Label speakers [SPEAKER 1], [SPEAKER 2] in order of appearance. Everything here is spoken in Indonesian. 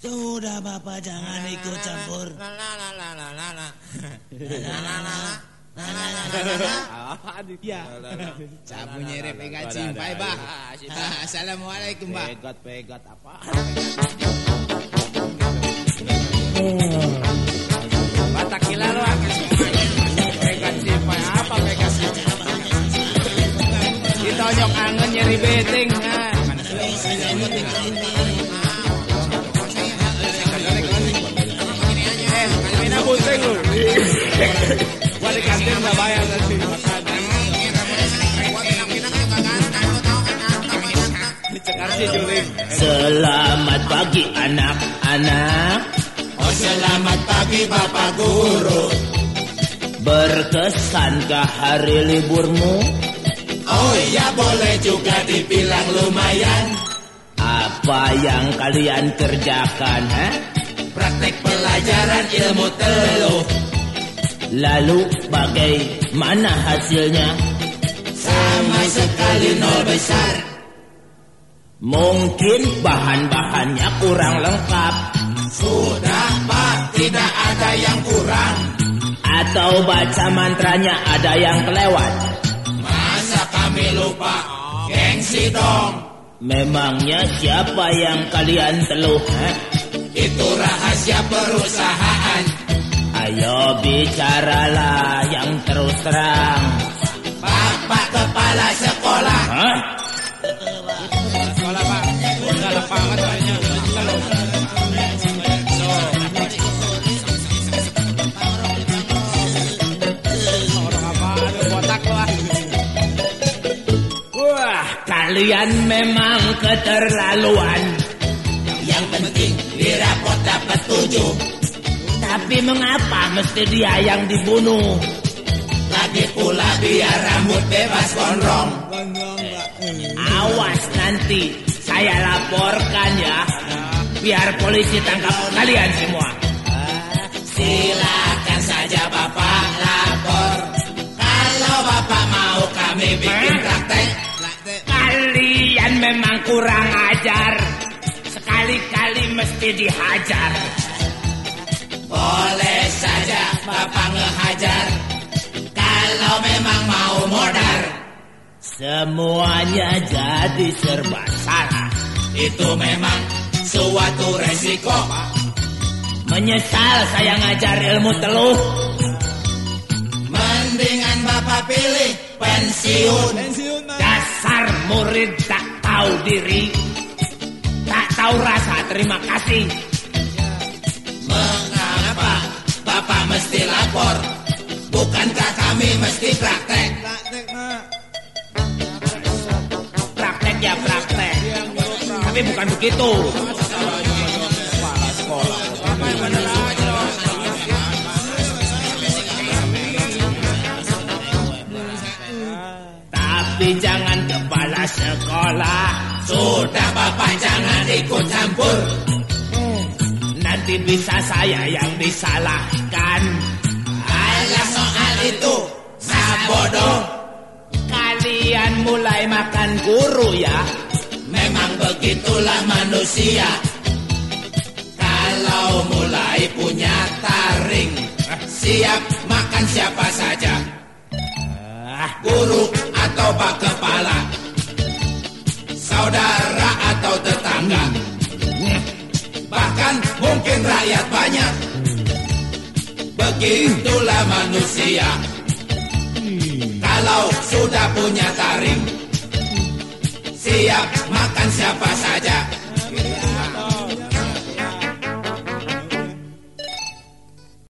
[SPEAKER 1] Sudah Bapak jangan ikut campur.
[SPEAKER 2] Ya.
[SPEAKER 3] Sabu nyerep pegat simpai, Bah. Assalamualaikum, Bah.
[SPEAKER 2] Pegat pegat apa? Batak gila lu Pegat simpai apa pegat simpai? Ditonyok angen nyeri beting. Nah. Eh, kantin nggak bayar nanti makan.
[SPEAKER 1] Selamat pagi anak-anak.
[SPEAKER 3] Oh, selamat pagi, Bapak Guru.
[SPEAKER 1] Berkesankah hari liburmu?
[SPEAKER 3] Oh iya, boleh juga dibilang lumayan.
[SPEAKER 1] Apa yang kalian kerjakan, ha?
[SPEAKER 3] Praktek pelajaran ilmu teluh.
[SPEAKER 1] Lalu bagaimana hasilnya?
[SPEAKER 3] Sama sekali nol besar.
[SPEAKER 1] Mungkin bahan-bahannya kurang lengkap
[SPEAKER 3] Sudah, Pak. Tidak ada yang kurang.
[SPEAKER 1] Atau baca mantranya ada yang kelewat
[SPEAKER 3] Masa kami lupa? Gengsi dong.
[SPEAKER 1] Memangnya siapa yang kalian teluh?
[SPEAKER 3] Itu rahasia perusahaan.
[SPEAKER 1] Ayo bicaralah yang terus terang
[SPEAKER 3] Bapak kepala sekolah.
[SPEAKER 1] Hah?
[SPEAKER 2] Sekolah pak, udah ah.
[SPEAKER 1] Wah, kalian memang keterlaluan
[SPEAKER 3] Yang penting dirapot dapat tujuh.
[SPEAKER 1] Tapi mengapa mesti dia yang dibunuh?
[SPEAKER 3] Lagi pula biar rambut bebas gondrong.
[SPEAKER 1] Awas nanti saya laporkan ya Biar polisi tangkap kalian semua
[SPEAKER 3] Silakan saja Bapak lapor. Kalau Bapak mau kami bikin praktek.
[SPEAKER 1] Kalian memang kurang ajar Sekali-kali mesti dihajar
[SPEAKER 3] Boleh saja Bapak ngehajar. Kalau memang mau modar.
[SPEAKER 1] Semuanya jadi serba salah
[SPEAKER 3] Itu memang suatu resiko.
[SPEAKER 1] Menyesal saya ngajar ilmu teluh
[SPEAKER 3] Mendingan Bapak pilih pensiun.
[SPEAKER 1] Dasar murid tak tahu diri Tak tahu rasa terima kasih
[SPEAKER 3] Bapak mesti lapor? Bukankah kami mesti praktek?
[SPEAKER 1] Praktek ya praktek Tapi bukan begitu Tapi jangan kepala sekolah
[SPEAKER 3] Sudah Bapak jangan ikut campur.
[SPEAKER 1] Nanti bisa saya yang disalahkan
[SPEAKER 3] itu, saya bodoh.
[SPEAKER 1] Kalian mulai makan guru ya
[SPEAKER 3] Memang begitulah manusia. Kalau mulai punya taring, siap makan siapa saja.
[SPEAKER 1] Ah,
[SPEAKER 3] Guru atau pak kepala, saudara atau tetangga, bahkan mungkin rakyat banyak. Begitulah manusia. Kalau sudah punya taring, siap makan siapa